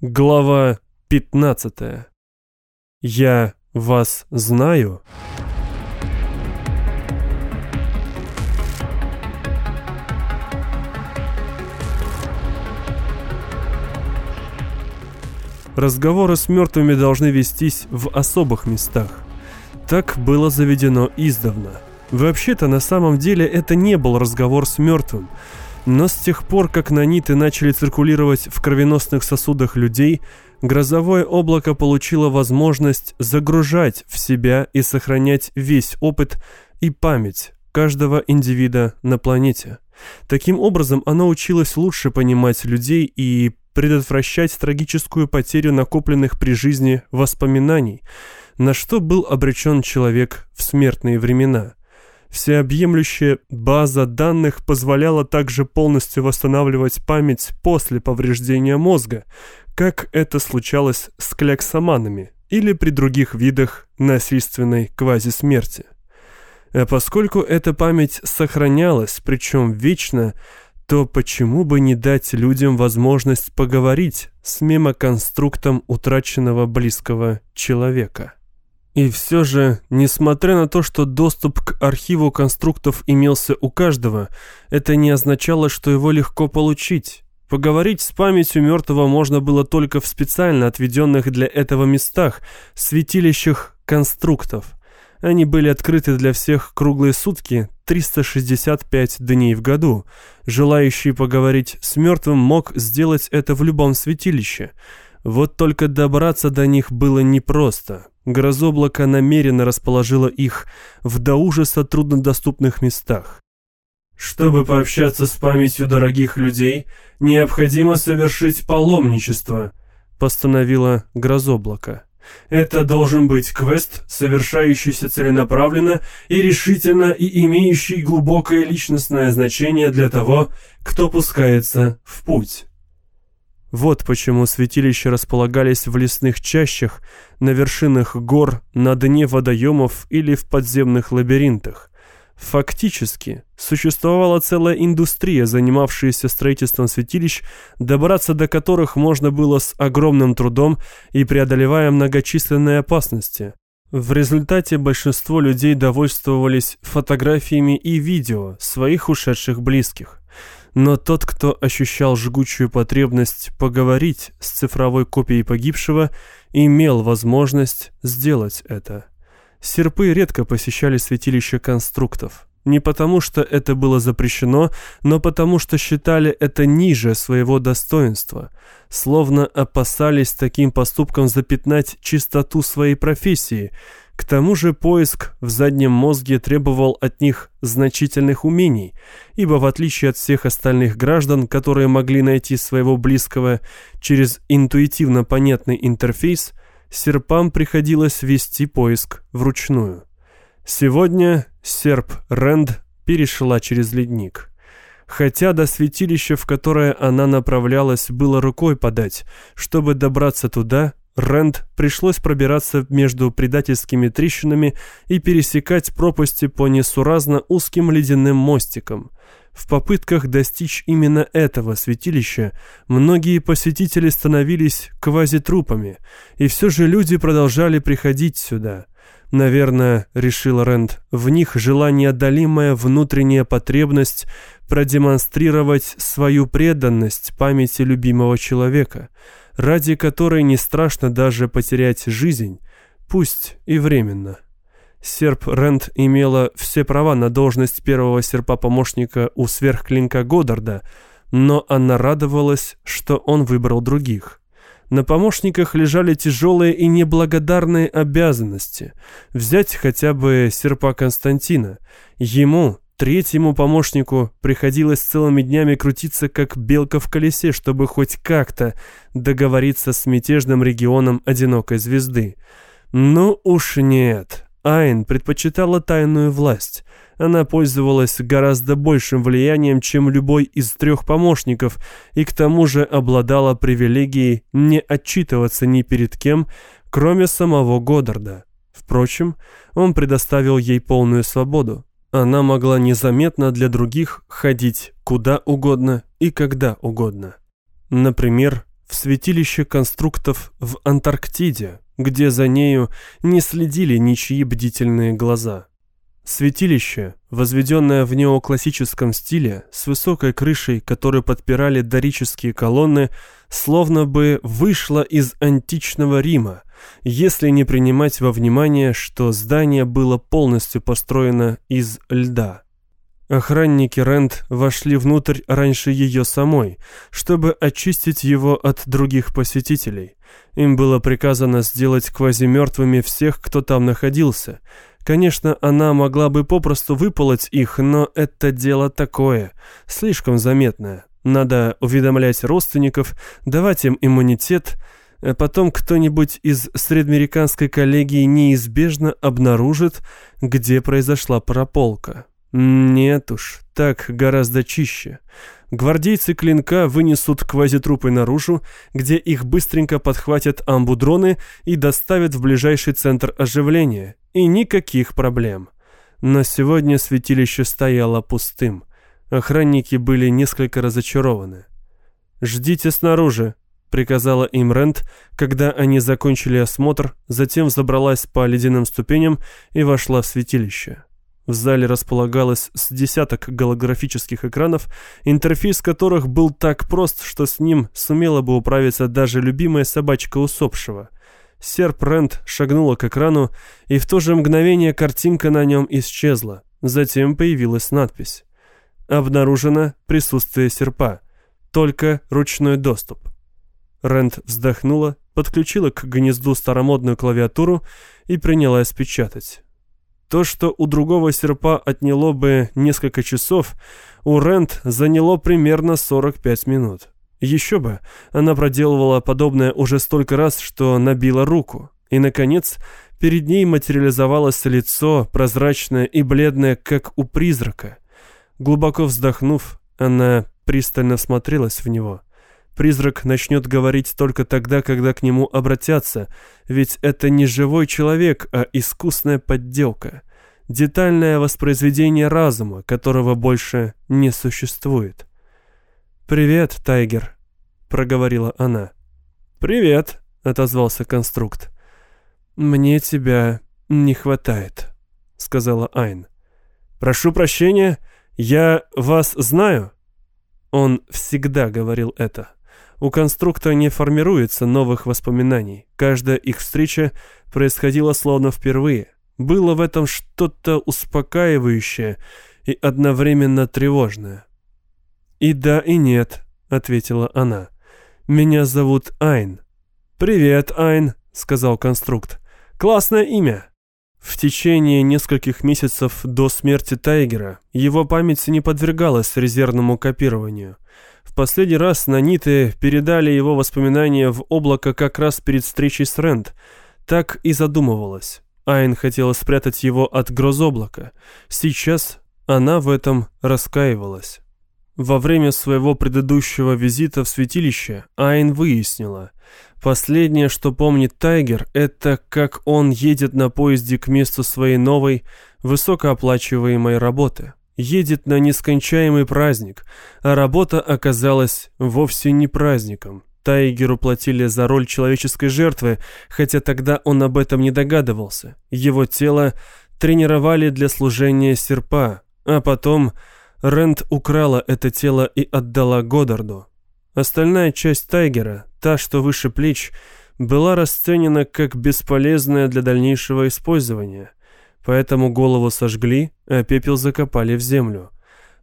Глава 15. Я вас знаю. Разговоры с мертвыми должны вестись в особых местах. Так было заведено издавна. Вообще-то на самом деле это не был разговор с мертвым. Но с тех пор, как наниты начали циркулировать в кровеносных сосудах людей, грозовое облако получило возможность загружать в себя и сохранять весь опыт и память каждого индивида на планете. Таким образом, оно училось лучше понимать людей и предотвращать трагическую потерю накопленных при жизни воспоминаний, на что был обречен человек в смертные времена. Всеобъемлющая база данных позволяла также полностью восстанавливать память после повреждения мозга, как это случалось с кляксоманами или при других видах насильственной квазисмерти. А поскольку эта память сохранялась, причем вечно, то почему бы не дать людям возможность поговорить с мемоконструктом утраченного близкого человека? И все же, несмотря на то, что доступ к архиву конструктов имелся у каждого, это не означало, что его легко получить. Поговорить с памятью мертвого можно было только в специально отведенных для этого местах, святилищах конструктов. Они были открыты для всех круглые сутки, 365 дней в году. Желающий поговорить с мертвым мог сделать это в любом святилище. Вот только добраться до них было непросто. Грозоблако намеренно расположило их в до ужаса труднодоступных местах. Чтобы пообщаться с памятью дорогих людей, необходимо совершить паломничество, постановило Грозоблако. Это должен быть квест, совершающийся целенаправленно и решительно и имеющий глубокое личностное значение для того, кто пускается в путь. Вот почему святилища располагались в лесных чащах, на вершинах гор, на дне водоемов или в подземных лабиринтах. Фактически, существовала целая индустрия, занимавшаяся строительством святилищ, добраться до которых можно было с огромным трудом и преодолевая многочисленные опасности. В результате большинство людей довольствовались фотографиями и видео своих ушедших близких. Но тот, кто ощущал жгучую потребность поговорить с цифровой копией погибшего, имел возможность сделать это. Серпы редко посещали святилище конструктов. Не потому, что это было запрещено, но потому, что считали это ниже своего достоинства, словно опасались таким поступком запятнать чистоту своей профессии. К тому же поиск в заднем мозге требовал от них значительных умений, ибо в отличие от всех остальных граждан, которые могли найти своего близкого через интуитивно понятный интерфейс, серпам приходилось вести поиск вручную. Сегодня серп Рэнд перешла через ледник. Хотя до святилища, в которое она направлялась, было рукой подать, чтобы добраться туда, Рэнд пришлось пробираться между предательскими трещинами и пересекать пропасти по несуразно узким ледяным мостикам. В попытках достичь именно этого святилища многие посетители становились квазитрупами, и все же люди продолжали приходить сюда. Наверное, решил Рэнд, в них жила неодолимая внутренняя потребность продемонстрировать свою преданность памяти любимого человека, ради которой не страшно даже потерять жизнь, пусть и временно. Серп Рент имела все права на должность первого серпа-помощника у сверхклинка Годдарда, но она радовалась, что он выбрал других. На помощниках лежали тяжелые и неблагодарные обязанности. Взять хотя бы серпа Константина. Ему, третьему помощнику, приходилось целыми днями крутиться как белка в колесе, чтобы хоть как-то договориться с мятежным регионом одинокой звезды. Ну уж нет, Айн предпочитала тайную власть. Она пользовалась гораздо большим влиянием, чем любой из трех помощников, и к тому же обладала привилегией не отчитываться ни перед кем, кроме самого Годдарда. Впрочем, он предоставил ей полную свободу. Она могла незаметно для других ходить куда угодно и когда угодно. Например, в святилище конструктов в Антарктиде, где за нею не следили ничьи бдительные глаза. Святилище, возведенное в неоклассическом стиле, с высокой крышей, которую подпирали дорические колонны, словно бы вышло из античного Рима, если не принимать во внимание, что здание было полностью построено из льда. Охранники Рент вошли внутрь раньше ее самой, чтобы очистить его от других посетителей. Им было приказано сделать квазимертвыми всех, кто там находился – Конечно, она могла бы попросту выполоть их, но это дело такое, слишком заметное. Надо уведомлять родственников, давать им иммунитет, а потом кто-нибудь из среднеамериканской коллегии неизбежно обнаружит, где произошла прополка. Нет уж, так гораздо чище. Гвардейцы клинка вынесут квазитрупы наружу, где их быстренько подхватят амбудроны и доставят в ближайший центр оживления, и никаких проблем. Но сегодня святилище стояло пустым. Охранники были несколько разочарованы. «Ждите снаружи», — приказала им Рент, когда они закончили осмотр, затем забралась по ледяным ступеням и вошла в святилище. В зале располагалось с десяток голографических экранов, интерфейс которых был так прост, что с ним сумела бы управиться даже любимая собачка усопшего — Серп Рент шагнула к экрану, и в то же мгновение картинка на нем исчезла. Затем появилась надпись. Обнаружено присутствие серпа. Только ручной доступ. Рент вздохнула, подключила к гнезду старомодную клавиатуру и принялась печатать. То, что у другого серпа отняло бы несколько часов, у Рент заняло примерно 45 минут. Еще бы, она проделывала подобное уже столько раз, что набила руку. И, наконец, перед ней материализовалось лицо, прозрачное и бледное, как у призрака. Глубоко вздохнув, она пристально смотрелась в него. Призрак начнет говорить только тогда, когда к нему обратятся, ведь это не живой человек, а искусная подделка. Детальное воспроизведение разума, которого больше не существует. «Привет, Тайгер», — проговорила она. «Привет», — отозвался конструкт. «Мне тебя не хватает», — сказала Айн. «Прошу прощения, я вас знаю». Он всегда говорил это. У конструкта не формируется новых воспоминаний. Каждая их встреча происходила словно впервые. Было в этом что-то успокаивающее и одновременно тревожное. «И да, и нет», — ответила она. «Меня зовут Айн». «Привет, Айн», — сказал конструкт. «Классное имя». В течение нескольких месяцев до смерти Тайгера его память не подвергалась резервному копированию. В последний раз наниты передали его воспоминания в облако как раз перед встречей с Рэнд. Так и задумывалась. Айн хотела спрятать его от грозоблака. Сейчас она в этом раскаивалась. Во время своего предыдущего визита в святилище Айн выяснила, последнее, что помнит Тайгер, это как он едет на поезде к месту своей новой, высокооплачиваемой работы. Едет на нескончаемый праздник, а работа оказалась вовсе не праздником. Тайгеру платили за роль человеческой жертвы, хотя тогда он об этом не догадывался. Его тело тренировали для служения серпа, а потом Рэнд украла это тело и отдала Годдарду. Остальная часть Тайгера, та, что выше плеч, была расценена как бесполезная для дальнейшего использования. Поэтому голову сожгли, а пепел закопали в землю.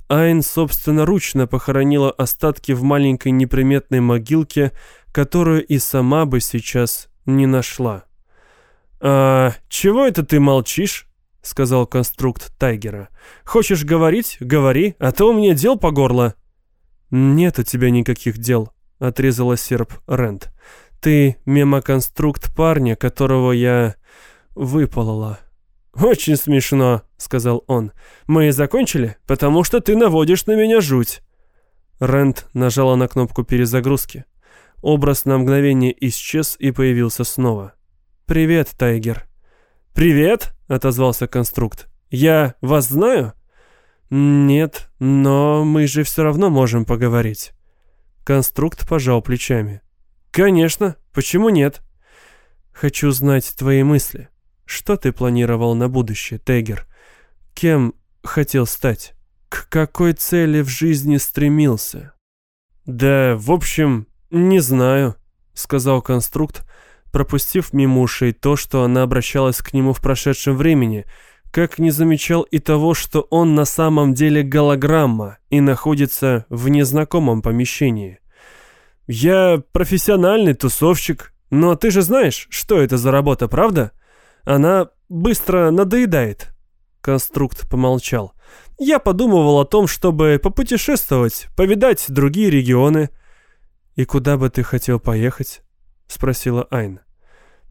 Айн собственноручно похоронила остатки в маленькой неприметной могилке, которую и сама бы сейчас не нашла. «А чего это ты молчишь?» — сказал конструкт Тайгера. «Хочешь говорить? Говори, а то у меня дел по горло». «Нет у тебя никаких дел», — отрезала серп Рент. «Ты мемоконструкт парня, которого я выполола». «Очень смешно», — сказал он. «Мы закончили, потому что ты наводишь на меня жуть». Рент нажала на кнопку перезагрузки. Образ на мгновение исчез и появился снова. «Привет, Тайгер». «Привет!» — отозвался конструкт. «Я вас знаю?» «Нет, но мы же все равно можем поговорить». Конструкт пожал плечами. «Конечно, почему нет?» «Хочу знать твои мысли. Что ты планировал на будущее, Тегер? Кем хотел стать? К какой цели в жизни стремился?» «Да, в общем, не знаю», — сказал конструкт, пропустив мимо ушей то, что она обращалась к нему в прошедшем времени, как не замечал и того, что он на самом деле голограмма и находится в незнакомом помещении. «Я профессиональный тусовщик, но ты же знаешь, что это за работа, правда? Она быстро надоедает». Конструкт помолчал. «Я подумывал о том, чтобы попутешествовать, повидать другие регионы». «И куда бы ты хотел поехать?» — спросила Айн.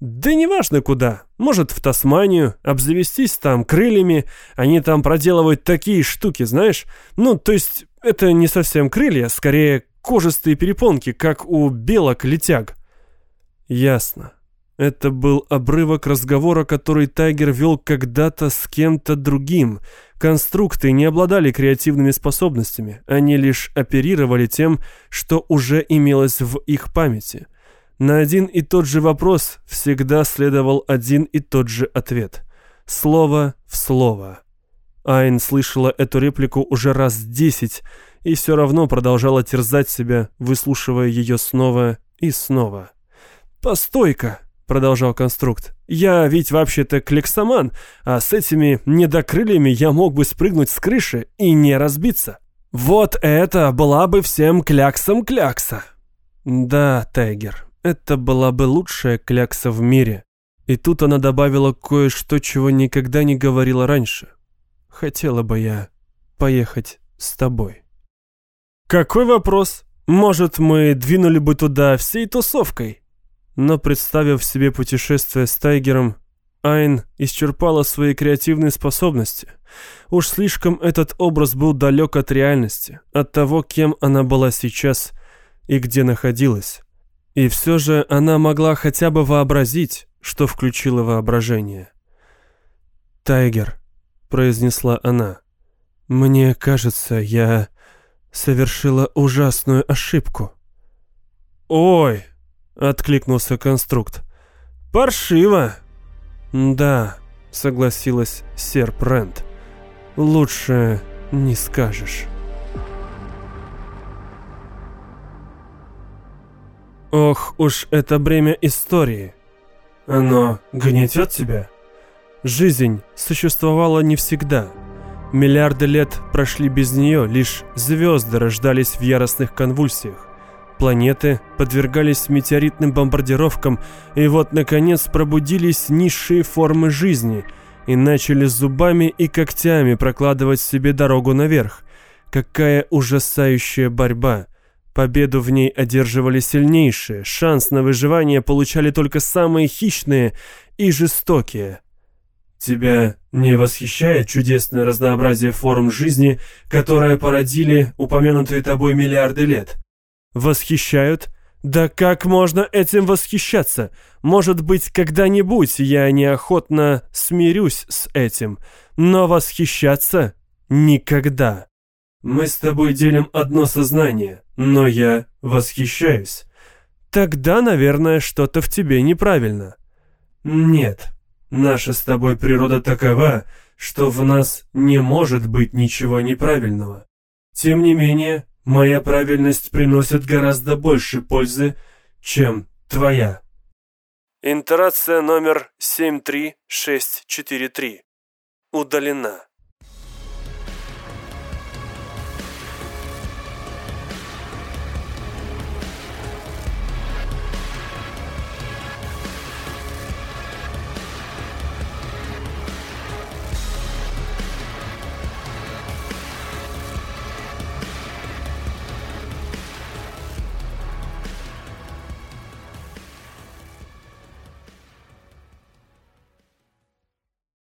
Да неважно куда. Может, в Тасманию, обзавестись там крыльями. Они там проделывают такие штуки, знаешь? Ну, то есть, это не совсем крылья, скорее кожистые перепонки, как у белок-летяг. Ясно. Это был обрывок разговора, который Тайгер вел когда-то с кем-то другим. Конструкты не обладали креативными способностями, они лишь оперировали тем, что уже имелось в их памяти. На один и тот же вопрос всегда следовал один и тот же ответ. Слово в слово. Айн слышала эту реплику уже раз десять и все равно продолжала терзать себя, выслушивая ее снова и снова. «Постой-ка!» — продолжал конструкт. «Я ведь вообще-то клексоман, а с этими недокрыльями я мог бы спрыгнуть с крыши и не разбиться. Вот это была бы всем кляксом клякса!» «Да, Тайгер, это была бы лучшая клякса в мире. И тут она добавила кое-что, чего никогда не говорила раньше. Хотела бы я поехать с тобой. Какой вопрос? Может, мы двинули бы туда всей тусовкой? Но представив себе путешествие с Тайгером, Айн исчерпала свои креативные способности. Уж слишком этот образ был далек от реальности, от того, кем она была сейчас и где находилась. И все же она могла хотя бы вообразить, что включила воображение. «Тайгер», — произнесла она, — «мне кажется, я совершила ужасную ошибку». «Ой», — откликнулся конструкт, — «паршиво». «Да», — согласилась серп Рент, — «лучше не скажешь». Ох уж это бремя истории. Оно гнетет тебя? Жизнь существовала не всегда. Миллиарды лет прошли без нее, лишь звезды рождались в яростных конвульсиях. Планеты подвергались метеоритным бомбардировкам, и вот, наконец, пробудились низшие формы жизни и начали зубами и когтями прокладывать себе дорогу наверх. Какая ужасающая борьба! Победу в ней одерживали сильнейшие, шанс на выживание получали только самые хищные и жестокие. Тебя не восхищает чудесное разнообразие форм жизни, которое породили упомянутые тобой миллиарды лет? Восхищают? Да как можно этим восхищаться? Может быть, когда-нибудь я неохотно смирюсь с этим, но восхищаться никогда. Мы с тобой делим одно сознание, но я восхищаюсь. Тогда, наверное, что-то в тебе неправильно. Нет, наша с тобой природа такова, что в нас не может быть ничего неправильного. Тем не менее, моя правильность приносит гораздо больше пользы, чем твоя. Интерация номер 73643. Удалена.